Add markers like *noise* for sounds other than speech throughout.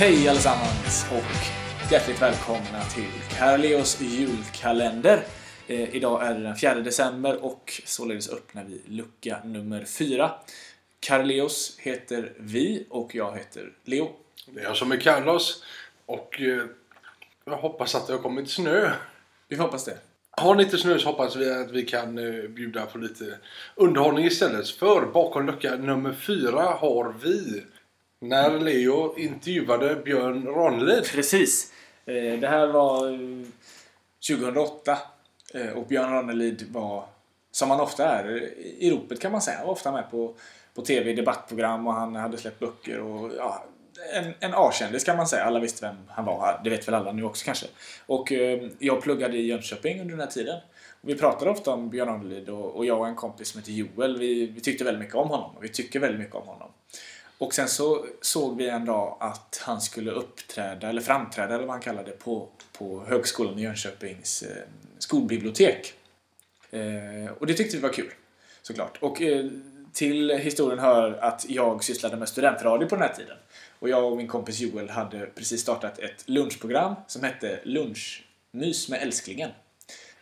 Hej allesammans och hjärtligt välkomna till Carleos julkalender. Eh, idag är det den 4 december och således öppnar vi lucka nummer 4. Carleos heter vi och jag heter Leo. Det är jag som är Carlos och eh, jag hoppas att det har kommit snö. Vi hoppas det. Har ni inte snö så hoppas vi att vi kan eh, bjuda på lite underhållning istället. För bakom lucka nummer 4 har vi när Leo intervjuade Björn Ranelid. Precis. Eh, det här var eh, 2008 eh, och Björn Ranelid var, som han ofta är, i ropet kan man säga. Han var ofta med på, på TV debattprogram och han hade släppt böcker och ja, en, en A-kändis kan man säga. Alla visste vem han var. Det vet väl alla nu också kanske. Och eh, jag pluggade i Jönköping under den här tiden. Och vi pratade ofta om Björn Ranelid och, och jag och en kompis som heter Joel, vi, vi tyckte väldigt mycket om honom och vi tycker väldigt mycket om honom. Och sen så såg vi en dag att han skulle uppträda, eller framträda eller vad han kallade det, på, på Högskolan i Jönköpings eh, skolbibliotek. Eh, och det tyckte vi var kul, såklart. Och eh, till historien hör att jag sysslade med studentradio på den här tiden. Och jag och min kompis Joel hade precis startat ett lunchprogram som hette Lunchmys med älsklingen.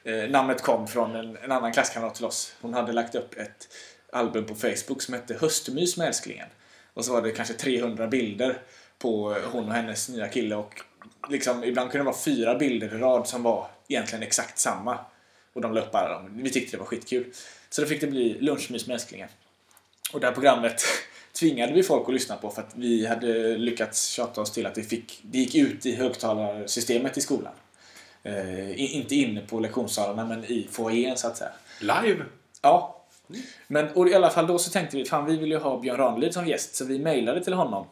Eh, namnet kom från en, en annan klasskamrat till oss. Hon hade lagt upp ett album på Facebook som hette Höstmys med älsklingen. Och så var det kanske 300 bilder på hon och hennes nya kille och liksom, ibland kunde det vara fyra bilder i rad som var egentligen exakt samma. Och de upp alla dem. Vi tyckte det var skitkul. Så då fick det bli lunchmys med älsklingen. Och det här programmet *laughs* tvingade vi folk att lyssna på för att vi hade lyckats tjata oss till att det, fick, det gick ut i högtalarsystemet i skolan. Eh, inte inne på lektionssalarna men i foajén så att säga. Live! Ja. Men och i alla fall då så tänkte vi fan vi vill ju ha Björn Ranelid som gäst så vi mejlade till honom.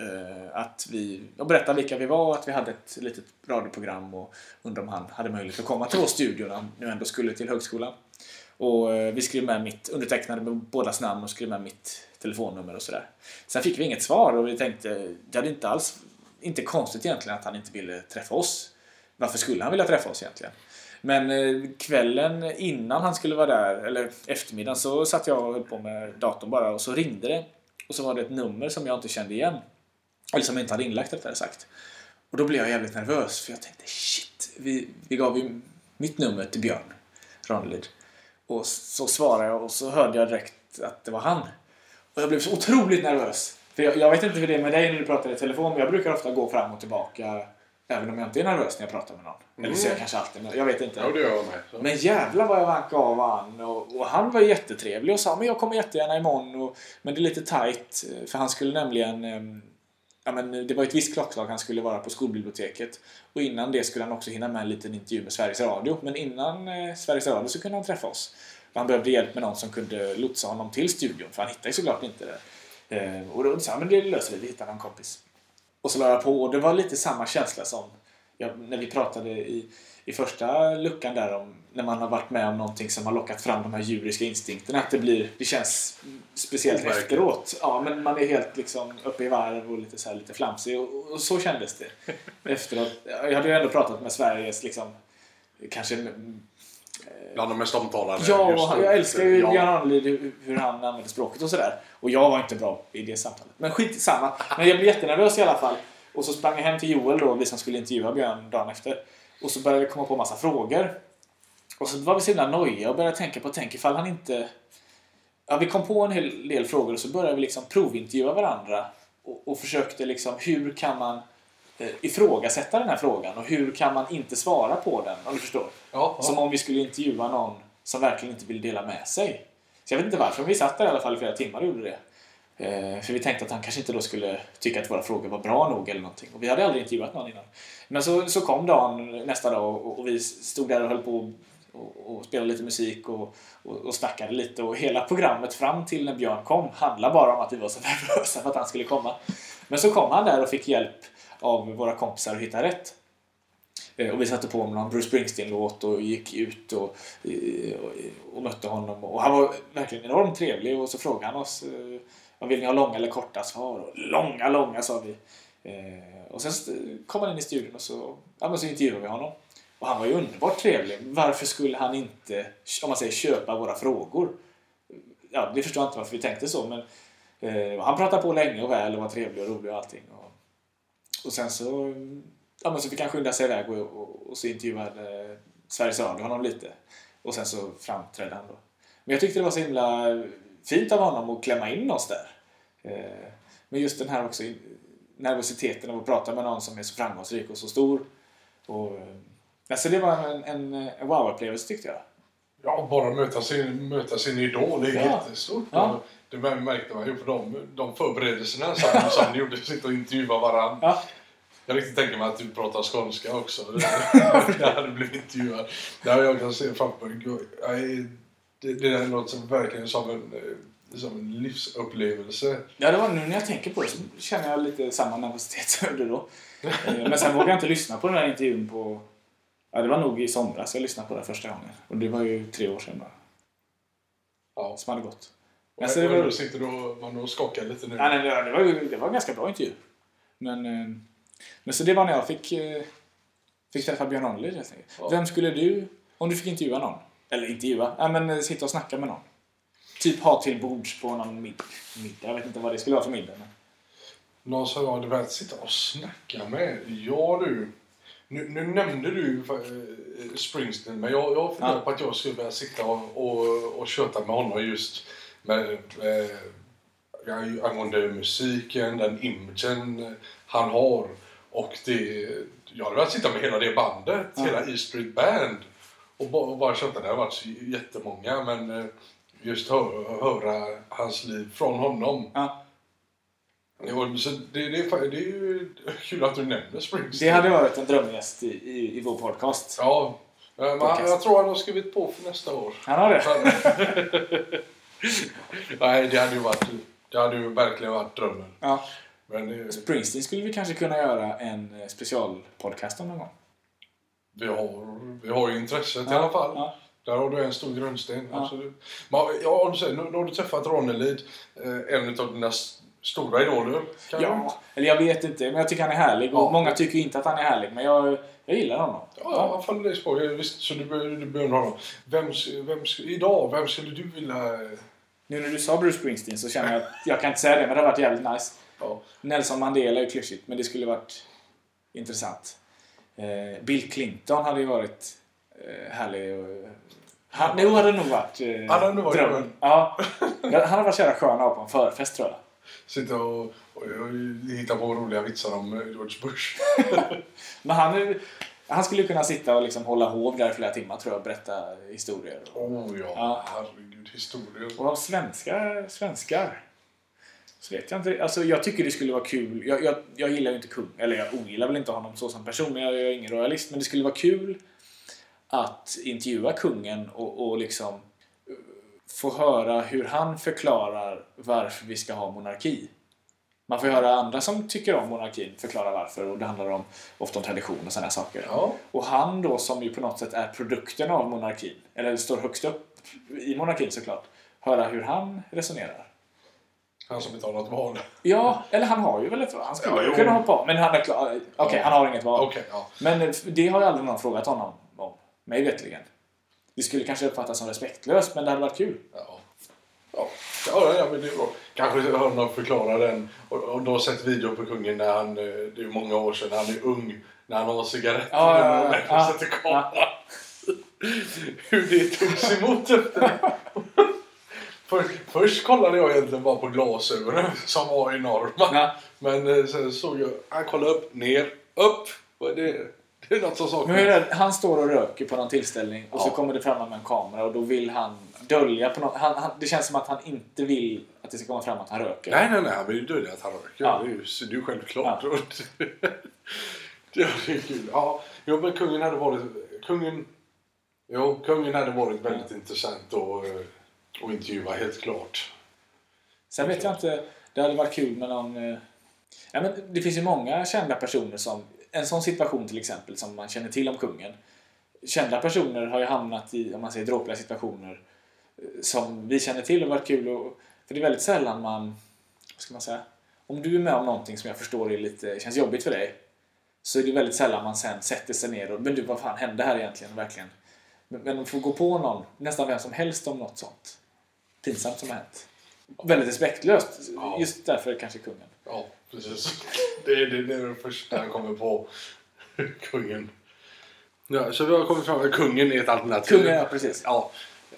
Uh, att vi, och berättade vilka vi var och att vi hade ett litet radioprogram och undrade om han hade möjlighet att komma till vår studio när han nu ändå skulle till högskolan. Och uh, vi skrev med mitt, undertecknade med bådas namn och skrev med mitt telefonnummer och sådär. Sen fick vi inget svar och vi tänkte, det hade inte alls, inte konstigt egentligen att han inte ville träffa oss. Varför skulle han vilja träffa oss egentligen? Men eh, kvällen innan han skulle vara där, eller eftermiddagen, så satt jag och höll på med datorn bara och så ringde det. Och så var det ett nummer som jag inte kände igen. Eller som jag inte hade inlagt rättare sagt. Och då blev jag jävligt nervös för jag tänkte shit, vi, vi gav ju mitt nummer till Björn Ranelid. Och så svarade jag och så hörde jag direkt att det var han. Och jag blev så otroligt nervös. För jag, jag vet inte hur det är med dig när du pratar i telefon, men jag brukar ofta gå fram och tillbaka även om jag inte är nervös när jag pratar med någon. Eller så är jag kanske alltid jag vet inte. Ja, det gör jag med. Så. Men jävlar vad jag vankade av han och, och han var jättetrevlig och sa men jag kommer jättegärna imorgon och, men det är lite tight för han skulle nämligen ehm, Ja, men det var ett visst klockslag han skulle vara på skolbiblioteket och innan det skulle han också hinna med en liten intervju med Sveriges Radio men innan eh, Sveriges Radio så kunde han träffa oss. För han behövde hjälp med någon som kunde lotsa honom till studion för han hittade ju såklart inte det. Eh, och då sa han men det löser vi, vi hittar någon kompis. Och så la jag på och det var lite samma känsla som ja, när vi pratade i, i första luckan där om när man har varit med om någonting som har lockat fram de här djuriska instinkterna. Att det blir, det känns speciellt Overkligt. efteråt. Ja, men man är helt liksom uppe i varv och lite, så här, lite flamsig och, och så kändes det. *laughs* Efteråt. Jag hade ju ändå pratat med Sveriges liksom kanske Bland de mest omtalade. Ja, jag älskar ju Ja. Björn Ranelid, hur- han använder språket och sådär. Och jag var inte bra i det samtalet. Men skit samma. Men jag blev jättenervös i alla fall. Och så sprang jag hem till Joel då, vi som skulle intervjua Björn dagen efter. Och så började vi komma på massa frågor. Och så var vi så himla nojiga och började tänka på, tänk ifall han inte... Ja, vi kom på en hel del frågor och så började vi liksom provintervjua varandra. Och, och försökte liksom, hur kan man ifrågasätta den här frågan? Och hur kan man inte svara på den? Om du förstår? Ja, ja. Som om vi skulle intervjua någon som verkligen inte vill dela med sig. Så jag vet inte varför, men vi satt där i alla fall i flera timmar och gjorde det. Eh, för vi tänkte att han kanske inte då skulle tycka att våra frågor var bra nog eller någonting. Och vi hade aldrig intervjuat någon innan. Men så, så kom dagen nästa dag och, och vi stod där och höll på och, och spelade lite musik och, och, och snackade lite. Och hela programmet fram till när Björn kom handlade bara om att vi var så *laughs* nervösa för att han skulle komma. Men så kom han där och fick hjälp av våra kompisar att hitta rätt. Eh, och vi satte på någon Bruce Springsteen-låt och gick ut och, eh, och, och mötte honom. Och han var verkligen enormt trevlig och så frågade han oss eh, om vad vill ni ha långa eller korta svar? Och långa, långa sa vi. Och sen kom han in i studion och så, ja, men så intervjuade vi honom. Och han var ju underbart trevlig. Varför skulle han inte, om man säger köpa våra frågor? Ja, det förstår jag inte varför vi tänkte så men eh, han pratade på länge och väl och var trevlig och rolig och allting. Och, och sen så, ja, men så fick han skynda sig iväg och, och, och så intervjuade eh, Sveriges Radio honom lite. Och sen så framträdde han då. Men jag tyckte det var så himla fint av honom att klämma in oss där. Eh, men just den här också nervositeten av att prata med någon som är så framgångsrik och så stor. Och, eh, alltså det var en, en, en wow-upplevelse tyckte jag. Ja, bara möta sin, möta sin idol, det är Ja. jättestort. Ja. Det märkte man ju på de, de förberedelserna som, *laughs* som ni gjorde, sitta och intervjua varandra. Ja. Jag riktigt tänker mig att du pratar skånska också. *laughs* Jag hade blivit intervjuad. Där jag kan se framför mig. Det, det där låter som, verkligen som en, eh, som en livsupplevelse. Ja, det var nu när jag tänker på det så känner jag lite samma nervositet som jag gjorde då. *laughs* Eh, Men sen vågade jag inte lyssna på den här intervjun på... Ja, det var nog i somras jag lyssnade på det första gången. Och det var ju tre år sedan bara. Ja. Som hade gått. Och, Alltså, det och var- du sitter och, och skakar lite nu. Ja, nej, det, var- det, var, var en ganska bra intervju. Men, eh, men så det var när jag fick, eh, fick träffa Björn Ranelid helt enkelt. Ja. Vem skulle du, om du fick intervjua någon, eller intervjua, ja, men eh, sitta och snacka med någon. Typ ha till bords på någon mid, middag. Jag vet inte vad det skulle vara för middag. Men... Någon som jag hade velat sitta och snacka med? Ja du. Nu, nu nämnde du eh, Springsteen, men jag, jag funderar Ja. på att jag skulle vilja sitta och, och, och köta med honom just med, eh, angående musiken, den imagen han har. Och det, jag hade velat sitta med hela det bandet, Ja. hela E Street Band. Och bara, och bara köta, det har varit jättemånga, men eh, just hö, höra hans liv från honom. Ja. Jo, så det, det, är, det är ju kul att du nämner Det Springsteen. hade varit en drömgäst i, i, i vår podcast. Ja, men Podcast. jag tror han har skrivit på för nästa år. Han har det? *laughs* Nej, det hade ju varit... Det hade ju verkligen varit drömmen. Ja. Men eh, Springsteen skulle vi kanske kunna göra en eh, specialpodcast om någon gång. vi har, vi har ju intresset i Ja, alla fall. ja. Där har du en stor grundsten. Ja. Absolut. Men, ja, om du säger, nu, nu har du träffat Ronnelid, eh, en av dina stora idoler. Ja, eller jag vet inte, men jag tycker han är härlig. Och Ja. många tycker inte att han är härlig, men jag, jag gillar honom. Ja, han faller dig spår. Visst, så du, be- du beundrar honom. Vem, vem, idag, vem skulle du vilja... Nu när du sa Bruce Springsteen så känner jag att jag kan inte säga det, men det har varit jävligt nice. Ja, Nelson Mandela är ju klyschigt, men det skulle varit intressant. Eh, Bill Clinton hade ju varit eh, härlig. Och, han, nu hade det nog varit eh, Hade nog varit drömmen. Ja. Han hade varit så jävla skön att ha på en förfest tror jag. Sitta och, och, och hitta på roliga vitsar om eh, George Bush. *laughs* Men han, är- han skulle kunna sitta och liksom hålla hov där i flera timmar tror jag och berätta historier. Oh ja, Ja. herregud. Historier. Och svenskar, svenskar så vet jag inte. Alltså jag tycker det skulle vara kul. Jag, jag, jag gillar ju inte kung. Eller jag ogillar väl inte honom så som person. Men jag, jag är ingen royalist. Men det skulle vara kul att intervjua kungen och, och liksom få höra hur han förklarar varför vi ska ha monarki. Man får höra andra som tycker om monarkin förklara varför och det handlar om, ofta om tradition och sådana saker. Ja. Och han då som ju på något sätt är produkten av monarkin, eller står högst upp i monarkin såklart, höra hur han resonerar. Han som inte har något val. Ja, eller han har ju väl ett val. Han skulle Ja, kunna hoppa av. Men han är klar. Okej, han har inget val. Okej, ja. Men eh, det har ju aldrig någon frågat honom om. Mig veterligen. Det skulle kanske uppfattas som respektlöst, men det hade varit kul. Ja. Ja, ja, ja men det är bra. Kanske någon förklara den. Och, och då har sett video på kungen när han, eh, det är många år sedan, när han är ung. När han har cigaretter Ja, ja, ja, och ja. sätter kameran. *laughs* Hur det togs emot efter det. *laughs* För, först kollade jag egentligen bara på glasögonen som var enorma. Ja. Men eh, sen såg jag, han kollade upp, ner, upp. Vad är det? Det är något som saknas. Han står och röker på någon tillställning och så Ja. kommer det fram med en kamera och då vill han dölja på något. Han, han, det känns som att han inte vill att det ska komma fram att han röker. Nej, nej, nej. Han vill ju dölja att han röker. Ja. Det är ju det är ju självklart. *laughs* Ja. det är kul. Ja, jo, men kungen hade varit... Kungen... Jo, kungen hade varit väldigt intressant att, eh, att intervjua, helt klart. Sen vet jag inte, det hade varit kul med någon... eh, Ja, men det finns ju många kända personer som... En sån situation till exempel som man känner till om kungen. Kända personer har ju hamnat i, om man säger dråpliga situationer eh, som vi känner till och varit kul och, För det är väldigt sällan man... Vad ska man säga? Om du är med om någonting som jag förstår är lite, känns jobbigt för dig så är det väldigt sällan man sen sätter sig ner och men du vad fan hände här egentligen verkligen? Men, men att få gå på någon, nästan vem som helst om något sånt pinsamt som har hänt. väldigt respektlöst. Ja. Just därför kanske kungen. Ja, precis. Det är det, det, är det första jag kommer på. Kungen. Ja, så vi har kommit fram till att kungen är ett alternativ. Kungen, ja precis. Ja.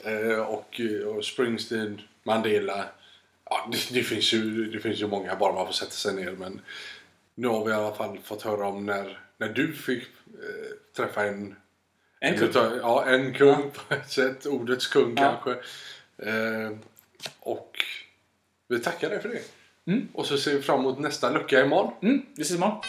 Eh, Och, och Springsteen, Mandela. Ja, det, det, finns ju, det finns ju många bara man får sätta sig ner. Men nu har vi i alla fall fått höra om när, när du fick eh, träffa en En kung. Ja, en kung på ett sätt. Ordets kung Ja. kanske. Eh, och vi tackar dig för det. Mm. Och så ser vi fram emot nästa lucka imorgon. Mm, vi ses imorgon.